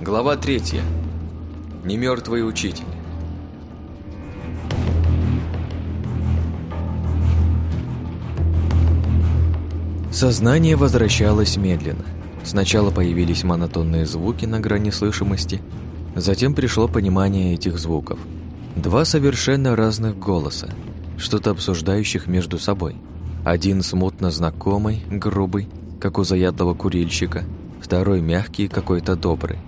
Глава третья. Немертвый учитель. Сознание возвращалось медленно. Сначала появились монотонные звуки на грани слышимости, затем пришло понимание этих звуков. Два совершенно разных голоса, что-то обсуждающих между собой. Один смутно знакомый, грубый, как у заядлого курильщика, второй мягкий, какой-то добрый.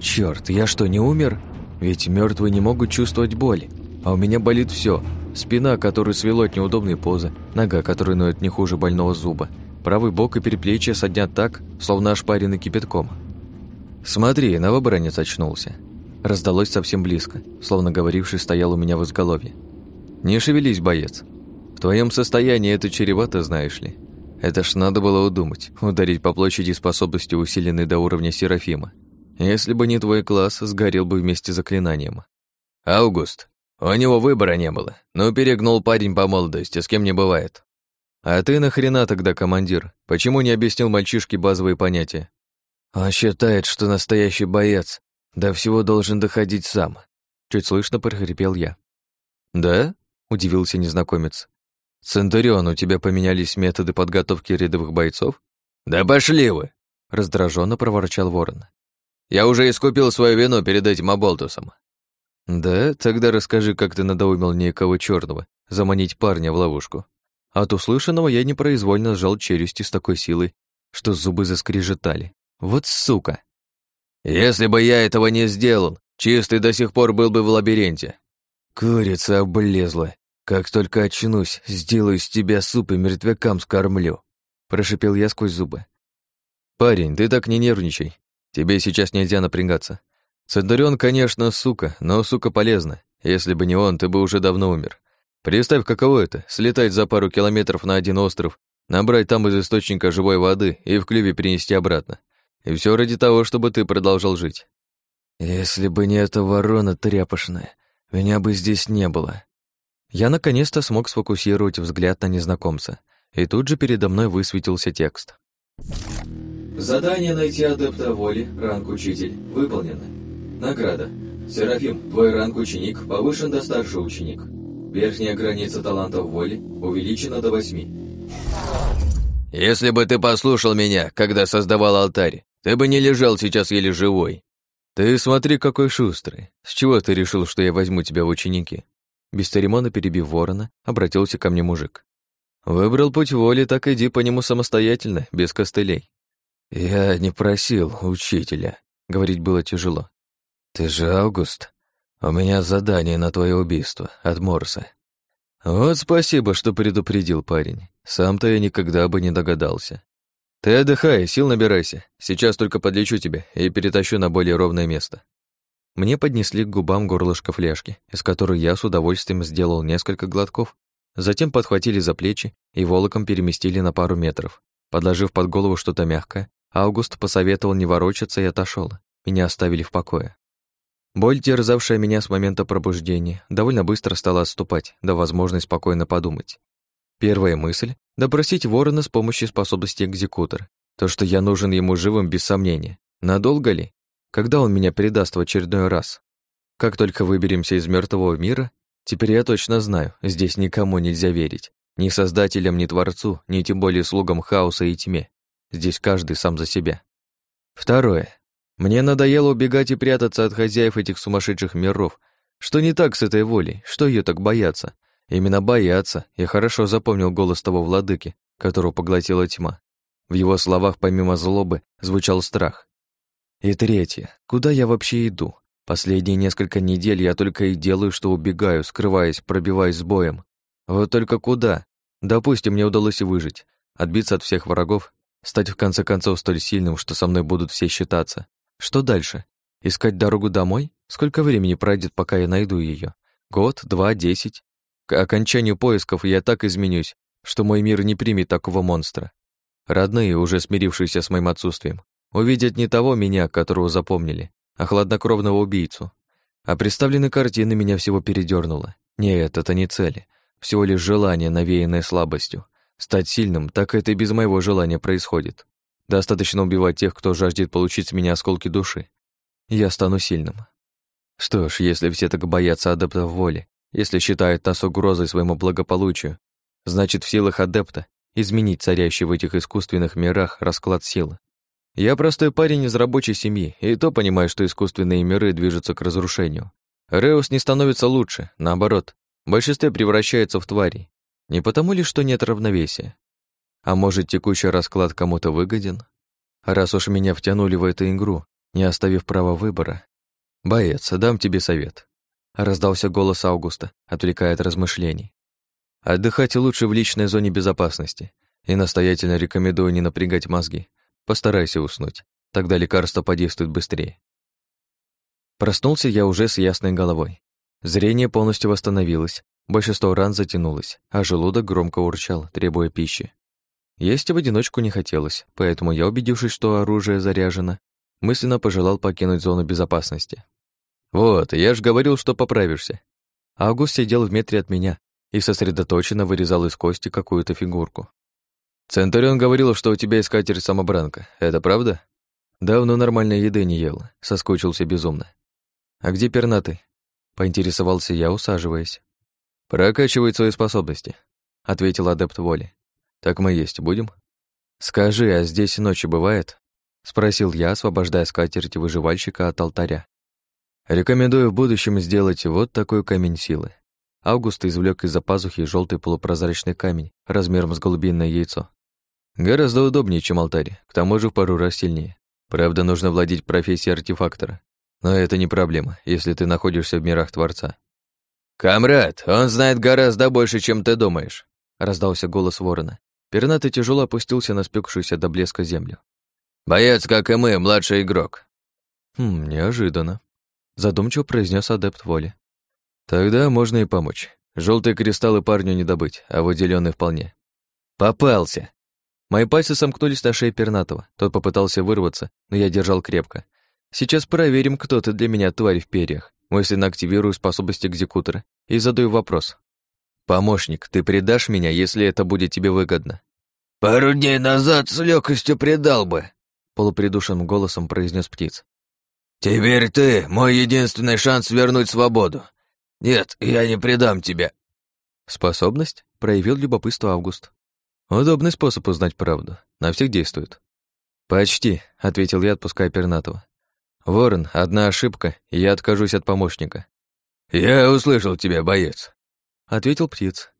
Черт, я что, не умер? Ведь мертвые не могут чувствовать боль, а у меня болит все: спина, которую свело от неудобной позы, нога, которая ноет не хуже больного зуба, правый бок и переплечье соднят так, словно ошпарены кипятком. «Смотри, новобранец очнулся». Раздалось совсем близко, словно говоривший стоял у меня в изголовье. «Не шевелись, боец. В твоем состоянии это чревато, знаешь ли. Это ж надо было удумать, ударить по площади способностью, усиленной до уровня Серафима. Если бы не твой класс, сгорел бы вместе с заклинанием. Август. У него выбора не было. Ну, перегнул парень по молодости, с кем не бывает. А ты нахрена тогда командир? Почему не объяснил мальчишке базовые понятия? Он считает, что настоящий боец до всего должен доходить сам. Чуть слышно прохрипел я. Да? Удивился незнакомец. Центурион, у тебя поменялись методы подготовки рядовых бойцов? Да пошли вы! Раздраженно проворчал ворон. Я уже искупил свою вину перед этим оболтусом. Да, тогда расскажи, как ты надоумил некого черного заманить парня в ловушку. От услышанного я непроизвольно сжал челюсти с такой силой, что зубы заскрежетали. Вот сука! Если бы я этого не сделал, чистый до сих пор был бы в лабиринте. Курица облезла. Как только очнусь, сделаю из тебя суп и мертвякам скормлю. Прошипел я сквозь зубы. Парень, ты так не нервничай. Тебе сейчас нельзя напрягаться. Центурион, конечно, сука, но сука полезна. Если бы не он, ты бы уже давно умер. Представь, каково это — слетать за пару километров на один остров, набрать там из источника живой воды и в клюве принести обратно. И все ради того, чтобы ты продолжал жить. Если бы не эта ворона тряпошная, меня бы здесь не было. Я наконец-то смог сфокусировать взгляд на незнакомца, и тут же передо мной высветился текст. Задание найти адепта воли, ранг учитель, выполнено. Награда. Серафим, твой ранг ученик повышен до старший ученик. Верхняя граница талантов воли увеличена до восьми. Если бы ты послушал меня, когда создавал алтарь, ты бы не лежал сейчас еле живой. Ты смотри, какой шустрый. С чего ты решил, что я возьму тебя в ученики? Без церемона перебив ворона, обратился ко мне мужик. Выбрал путь воли, так иди по нему самостоятельно, без костылей. «Я не просил учителя», — говорить было тяжело. «Ты же Август. У меня задание на твое убийство от Морса». «Вот спасибо, что предупредил парень. Сам-то я никогда бы не догадался. Ты отдыхай, сил набирайся. Сейчас только подлечу тебя и перетащу на более ровное место». Мне поднесли к губам горлышко фляжки, из которой я с удовольствием сделал несколько глотков, затем подхватили за плечи и волоком переместили на пару метров, подложив под голову что-то мягкое, Август посоветовал не ворочаться и отошел. Меня оставили в покое. Боль, терзавшая меня с момента пробуждения, довольно быстро стала отступать, да возможность спокойно подумать. Первая мысль — допросить ворона с помощью способности экзекутора. То, что я нужен ему живым, без сомнения. Надолго ли? Когда он меня предаст в очередной раз? Как только выберемся из мертвого мира, теперь я точно знаю, здесь никому нельзя верить. Ни создателям, ни творцу, ни тем более слугам хаоса и тьме. Здесь каждый сам за себя. Второе. Мне надоело убегать и прятаться от хозяев этих сумасшедших миров. Что не так с этой волей? Что ее так бояться? Именно бояться. Я хорошо запомнил голос того владыки, которого поглотила тьма. В его словах помимо злобы звучал страх. И третье. Куда я вообще иду? Последние несколько недель я только и делаю, что убегаю, скрываясь, пробиваясь с боем. Вот только куда? Допустим, мне удалось выжить, отбиться от всех врагов Стать в конце концов столь сильным, что со мной будут все считаться. Что дальше? Искать дорогу домой? Сколько времени пройдет, пока я найду ее? Год, два, десять? К окончанию поисков я так изменюсь, что мой мир не примет такого монстра. Родные, уже смирившиеся с моим отсутствием, увидят не того меня, которого запомнили, а хладнокровного убийцу. А представленные картины меня всего передернуло. Нет, это не цели, всего лишь желание, навеянное слабостью. Стать сильным, так это и без моего желания происходит. Достаточно убивать тех, кто жаждет получить с меня осколки души. я стану сильным. Что ж, если все так боятся адептов воли, если считают нас угрозой своему благополучию, значит, в силах адепта изменить царящий в этих искусственных мирах расклад силы. Я простой парень из рабочей семьи, и то понимаю, что искусственные миры движутся к разрушению. Реус не становится лучше, наоборот, в большинстве превращается в тварей. Не потому ли, что нет равновесия? А может, текущий расклад кому-то выгоден? Раз уж меня втянули в эту игру, не оставив права выбора. Боец, дам тебе совет. Раздался голос Аугуста, отвлекая от размышлений. Отдыхать лучше в личной зоне безопасности. И настоятельно рекомендую не напрягать мозги. Постарайся уснуть. Тогда лекарство подействует быстрее. Проснулся я уже с ясной головой. Зрение полностью восстановилось, большинство ран затянулось, а желудок громко урчал, требуя пищи. Есть в одиночку не хотелось, поэтому я, убедившись, что оружие заряжено, мысленно пожелал покинуть зону безопасности. «Вот, я ж говорил, что поправишься». Август сидел в метре от меня и сосредоточенно вырезал из кости какую-то фигурку. «Центурион говорил, что у тебя есть катер-самобранка. Это правда?» «Давно нормальной еды не ел. Соскучился безумно». «А где пернатый?» Поинтересовался я, усаживаясь. «Прокачивает свои способности», — ответил адепт воли. «Так мы есть будем?» «Скажи, а здесь ночи бывает?» — спросил я, освобождая скатерть выживальщика от алтаря. «Рекомендую в будущем сделать вот такой камень силы». Август извлек из-за пазухи желтый полупрозрачный камень размером с голубиное яйцо. Гораздо удобнее, чем алтарь, к тому же в пару раз сильнее. Правда, нужно владеть профессией артефактора. Но это не проблема, если ты находишься в мирах Творца. «Камрад, он знает гораздо больше, чем ты думаешь», — раздался голос ворона. Пернатый тяжело опустился на спекшуюся до блеска землю. «Боец, как и мы, младший игрок». «Хм, неожиданно», — задумчиво произнес адепт воли. «Тогда можно и помочь. Желтые кристаллы парню не добыть, а вот зеленый вполне». «Попался!» Мои пальцы сомкнулись на шее пернатого. Тот попытался вырваться, но я держал крепко. Сейчас проверим, кто ты для меня, тварь в перьях. Мысленно активирую способность экзекутора и задаю вопрос. «Помощник, ты предашь меня, если это будет тебе выгодно?» «Пару дней назад с легкостью предал бы», — полупридушенным голосом произнес птиц. «Теперь ты — мой единственный шанс вернуть свободу. Нет, я не предам тебя». «Способность?» — проявил любопытство Август. Удобный способ узнать правду. На всех действует. «Почти», — ответил я, отпуская пернатого. «Ворон, одна ошибка, и я откажусь от помощника». «Я услышал тебя, боец», — ответил птиц.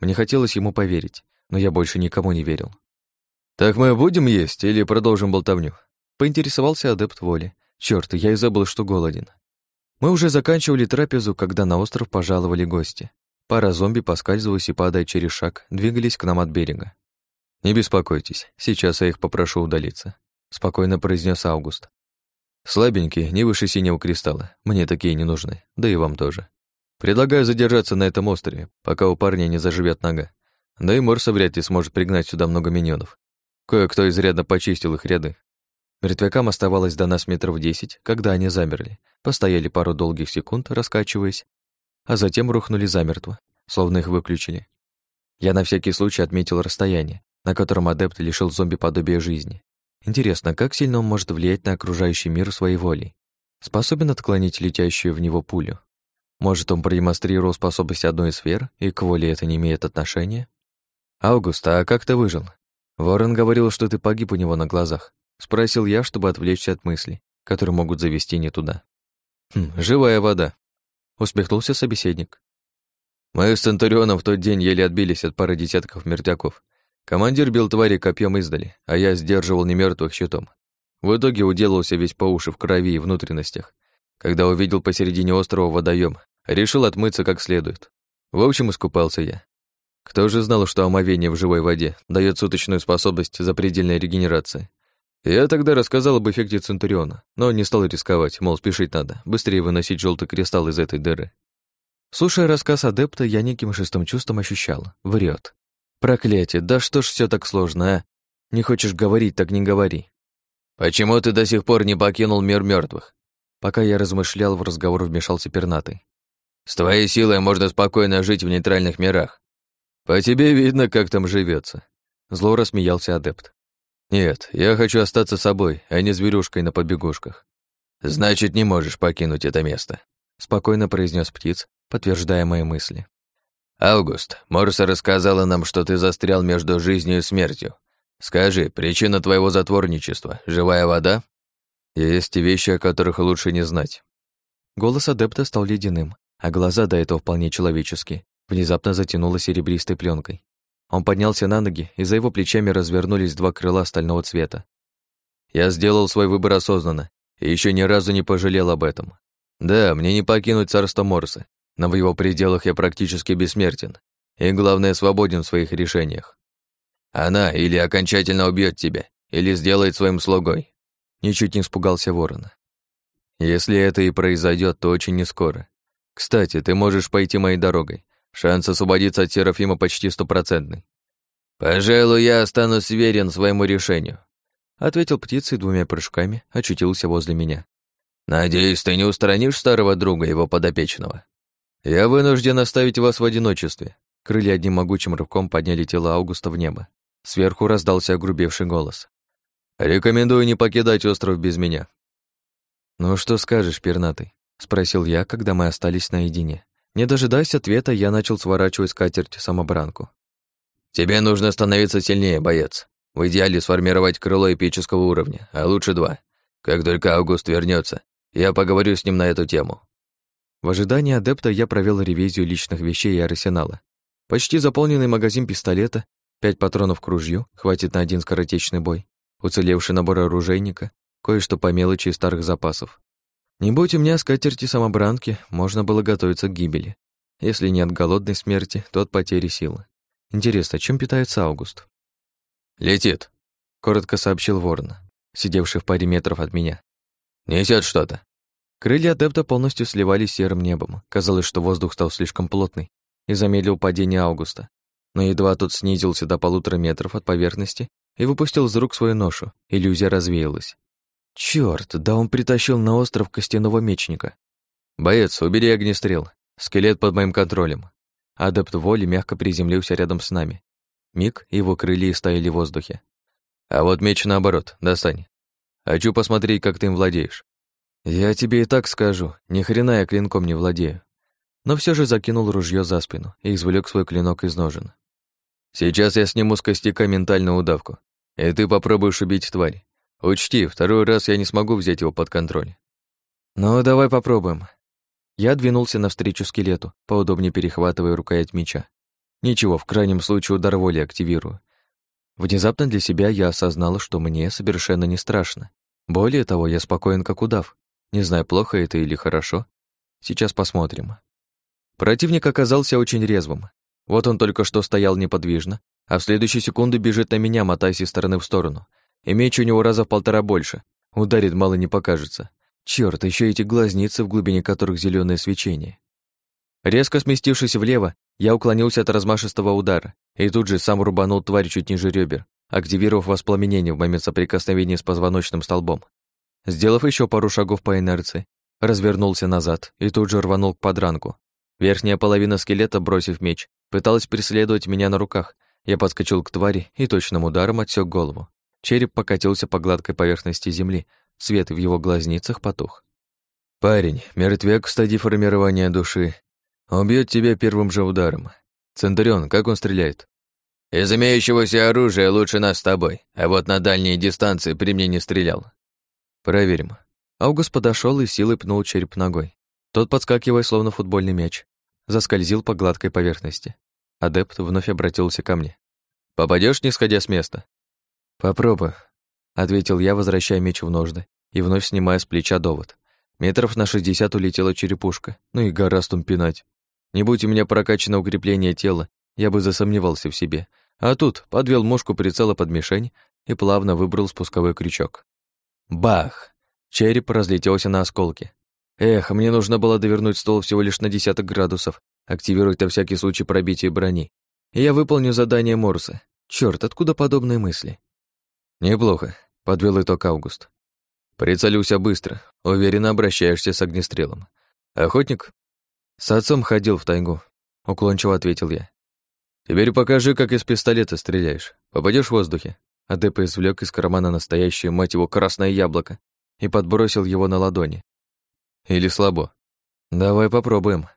Мне хотелось ему поверить, но я больше никому не верил. «Так мы будем есть или продолжим болтовню?» Поинтересовался адепт воли. Чёрт, я и забыл, что голоден. Мы уже заканчивали трапезу, когда на остров пожаловали гости. Пара зомби, поскальзываясь и падая через шаг, двигались к нам от берега. «Не беспокойтесь, сейчас я их попрошу удалиться», — спокойно произнес Август. «Слабенькие, не выше синего кристалла, мне такие не нужны, да и вам тоже. Предлагаю задержаться на этом острове, пока у парня не заживет нога. Да и Морса вряд ли сможет пригнать сюда много миньонов. Кое-кто изрядно почистил их ряды. Мертвякам оставалось до нас метров десять, когда они замерли, постояли пару долгих секунд, раскачиваясь, а затем рухнули замертво, словно их выключили. Я на всякий случай отметил расстояние, на котором адепт лишил зомби подобия жизни. Интересно, как сильно он может влиять на окружающий мир своей волей? Способен отклонить летящую в него пулю? Может, он продемонстрировал способность одной из сфер, и к воле это не имеет отношения? «Аугуст, а как ты выжил?» «Ворон говорил, что ты погиб у него на глазах», — спросил я, чтобы отвлечься от мыслей, которые могут завести не туда. «Хм, живая вода», — усмехнулся собеседник. «Мы с Центурионом в тот день еле отбились от пары десятков мертвяков. Командир бил твари копьем издали, а я сдерживал немертвых щитом. В итоге уделался весь по уши в крови и внутренностях. Когда увидел посередине острова водоем, решил отмыться как следует. В общем, искупался я. Кто же знал, что омовение в живой воде дает суточную способность запредельной регенерации? Я тогда рассказал об эффекте Центуриона, но не стал рисковать, мол, спешить надо, быстрее выносить желтый кристалл из этой дыры. Слушая рассказ адепта, я неким шестым чувством ощущал. Врет. Проклятие, да что ж все так сложно, а? Не хочешь говорить, так не говори. Почему ты до сих пор не покинул мир мертвых? Пока я размышлял, в разговор вмешался пернатый. С твоей силой можно спокойно жить в нейтральных мирах. По тебе видно, как там живется. Зло рассмеялся адепт. Нет, я хочу остаться собой, а не зверюшкой на побегушках. значит, не можешь покинуть это место», спокойно произнес птиц, подтверждая мои мысли. «Август, Морса рассказала нам, что ты застрял между жизнью и смертью. Скажи, причина твоего затворничества — живая вода?» «Есть вещи, о которых лучше не знать». Голос адепта стал ледяным, а глаза, до этого вполне человеческие, внезапно затянуло серебристой пленкой. Он поднялся на ноги, и за его плечами развернулись два крыла стального цвета. Я сделал свой выбор осознанно и еще ни разу не пожалел об этом. Да, мне не покинуть царство Морса, но в его пределах я практически бессмертен. И, главное, свободен в своих решениях. Она или окончательно убьет тебя, или сделает своим слугой. Ничуть не испугался ворона. Если это и произойдет, то очень не скоро. Кстати, ты можешь пойти моей дорогой. Шанс освободиться от Серафима почти стопроцентный. Пожалуй, я останусь верен своему решению. Ответил птицей двумя прыжками, очутился возле меня. Надеюсь, ты не устранишь старого друга, его подопечного. Я вынужден оставить вас в одиночестве. Крылья одним могучим рывком подняли тело Аугуста в небо. Сверху раздался огрубевший голос. «Рекомендую не покидать остров без меня». «Ну что скажешь, пернатый?» — спросил я, когда мы остались наедине. Не дожидаясь ответа, я начал сворачивать скатерть самобранку. «Тебе нужно становиться сильнее, боец. В идеале сформировать крыло эпического уровня, а лучше два. Как только Аугуст вернется, я поговорю с ним на эту тему. В ожидании адепта я провел ревизию личных вещей и арсенала. Почти заполненный магазин пистолета, пять патронов к ружью, хватит на один скоротечный бой, уцелевший набор оружейника, кое-что по мелочи из старых запасов. Не будь у меня скатерти самобранки, можно было готовиться к гибели. Если не от голодной смерти, то от потери силы. Интересно, чем питается Август? «Летит», — коротко сообщил ворон, сидевший в паре метров от меня. Несет что-то. Крылья адепта полностью сливались серым небом. Казалось, что воздух стал слишком плотный и замедлил падение Августа. Но едва тот снизился до полутора метров от поверхности и выпустил из рук свою ношу, иллюзия развеялась. Чёрт, да он притащил на остров костяного мечника. «Боец, убери огнестрел. Скелет под моим контролем». Адепт воли мягко приземлился рядом с нами. Миг, его крылья стояли в воздухе. «А вот меч наоборот, достань. Хочу посмотреть, как ты им владеешь». Я тебе и так скажу, ни хрена я клинком не владею. Но все же закинул ружье за спину и извлек свой клинок из ножен. Сейчас я сниму с костяка ментальную удавку, и ты попробуешь убить тварь. Учти, второй раз я не смогу взять его под контроль. Ну, давай попробуем. Я двинулся навстречу скелету, поудобнее перехватывая рукоять меча. Ничего, в крайнем случае удар воли активирую. Внезапно для себя я осознала, что мне совершенно не страшно. Более того, я спокоен, как удав. Не знаю, плохо это или хорошо. Сейчас посмотрим. Противник оказался очень резвым. Вот он только что стоял неподвижно, а в следующую секунду бежит на меня, мотаясь из стороны в сторону. И меч у него раза в полтора больше. Ударит, мало не покажется. Чёрт, еще эти глазницы, в глубине которых зеленое свечение. Резко сместившись влево, я уклонился от размашистого удара и тут же сам рубанул тварь чуть ниже ребер, активировав воспламенение в момент соприкосновения с позвоночным столбом. Сделав еще пару шагов по инерции, развернулся назад и тут же рванул к подранку. Верхняя половина скелета, бросив меч, пыталась преследовать меня на руках. Я подскочил к твари и точным ударом отсек голову. Череп покатился по гладкой поверхности земли, свет в его глазницах потух. «Парень, мертвяк в стадии формирования души. Убьет тебя первым же ударом. Центурион, как он стреляет?» «Из имеющегося оружия лучше нас с тобой, а вот на дальние дистанции при мне не стрелял. Проверим. Аугуст подошел и силой пнул череп ногой. Тот, подскакивая, словно футбольный мяч, заскользил по гладкой поверхности. Адепт вновь обратился ко мне. Попадешь, не сходя с места?» «Попробую», — ответил я, возвращая меч в ножны и вновь снимая с плеча довод. Метров на шестьдесят улетела черепушка, ну и гора пинать. Не будь у меня прокачано укрепление тела, я бы засомневался в себе. А тут подвел мушку прицела под мишень и плавно выбрал спусковой крючок. Бах! Череп разлетелся на осколки. Эх, мне нужно было довернуть стол всего лишь на десяток градусов, активировать на всякий случай пробитие брони. Я выполню задание Морса. Черт, откуда подобные мысли? Неплохо, подвел итог Август. Прицелился быстро, уверенно обращаешься с огнестрелом. Охотник? С отцом ходил в тайгу, уклончиво ответил я. Теперь покажи, как из пистолета стреляешь. Попадешь в воздухе? Адепа извлек из кармана настоящее, мать его, красное яблоко и подбросил его на ладони. Или слабо? Давай попробуем.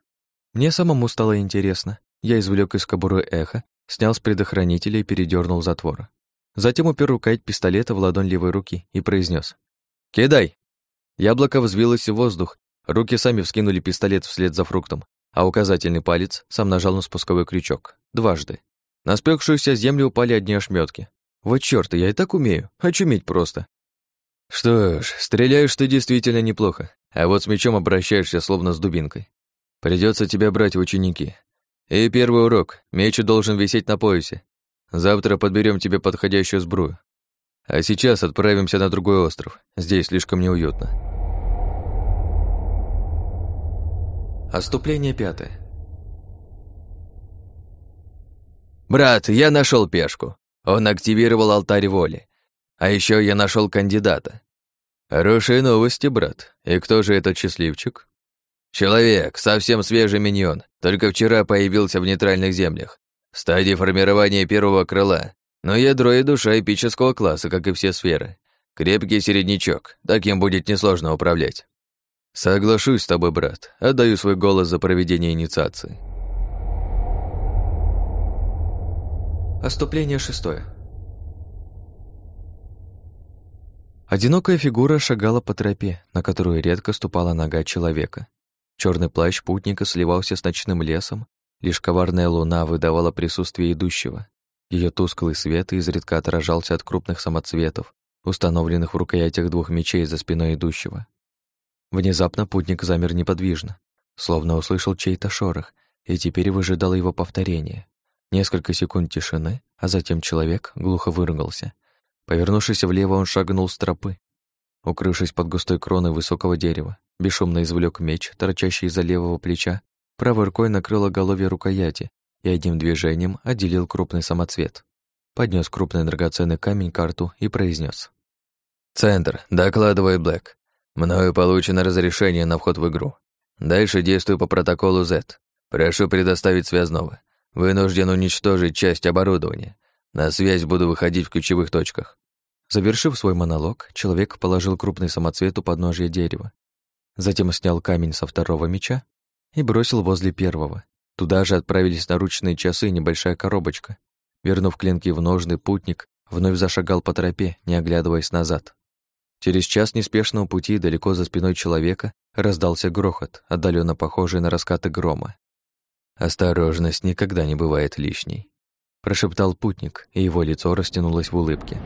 Мне самому стало интересно. Я извлек из кобуры эхо, снял с предохранителя и передернул затвор. Затем упер рукоять пистолета в ладонь левой руки и произнес: «Кидай!» Яблоко взвилось в воздух, руки сами вскинули пистолет вслед за фруктом, а указательный палец сам нажал на спусковой крючок. Дважды. На спекшуюся землю упали одни ошметки. Вот чёрт, я и так умею, очуметь просто. Что ж, стреляешь ты действительно неплохо, а вот с мечом обращаешься словно с дубинкой. Придется тебя брать в ученики. И первый урок. Меч должен висеть на поясе. Завтра подберем тебе подходящую сбрую. А сейчас отправимся на другой остров. Здесь слишком неуютно. Оступление пятое. «Брат, я нашел пешку. Он активировал алтарь воли. А еще я нашел кандидата». «Хорошие новости, брат. И кто же этот счастливчик?» «Человек, совсем свежий миньон, только вчера появился в нейтральных землях. В стадии формирования первого крыла, но ядро и душа эпического класса, как и все сферы. Крепкий середнячок, таким будет несложно управлять». «Соглашусь с тобой, брат. Отдаю свой голос за проведение инициации». Оступление шестое. Одинокая фигура шагала по тропе, на которую редко ступала нога человека. Черный плащ путника сливался с ночным лесом, лишь коварная луна выдавала присутствие идущего. Ее тусклый свет изредка отражался от крупных самоцветов, установленных в рукоятях двух мечей за спиной идущего. Внезапно путник замер неподвижно, словно услышал чей-то шорох, и теперь выжидал его повторение. Несколько секунд тишины, а затем человек глухо выругался. Повернувшись влево, он шагнул с тропы. Укрывшись под густой кроной высокого дерева, бесшумно извлек меч, торчащий из-за левого плеча, правой рукой накрыл оголовье рукояти и одним движением отделил крупный самоцвет. Поднес крупный драгоценный камень карту и произнес: «Центр, докладывай Блэк. Мною получено разрешение на вход в игру. Дальше действую по протоколу Z. Прошу предоставить связного. Вынужден уничтожить часть оборудования. На связь буду выходить в ключевых точках. Завершив свой монолог, человек положил крупный самоцвет у подножия дерева. Затем снял камень со второго меча и бросил возле первого. Туда же отправились наручные часы и небольшая коробочка. Вернув клинки в ножны, путник вновь зашагал по тропе, не оглядываясь назад. Через час неспешного пути далеко за спиной человека раздался грохот, отдаленно похожий на раскаты грома. «Осторожность никогда не бывает лишней», — прошептал путник, и его лицо растянулось в улыбке.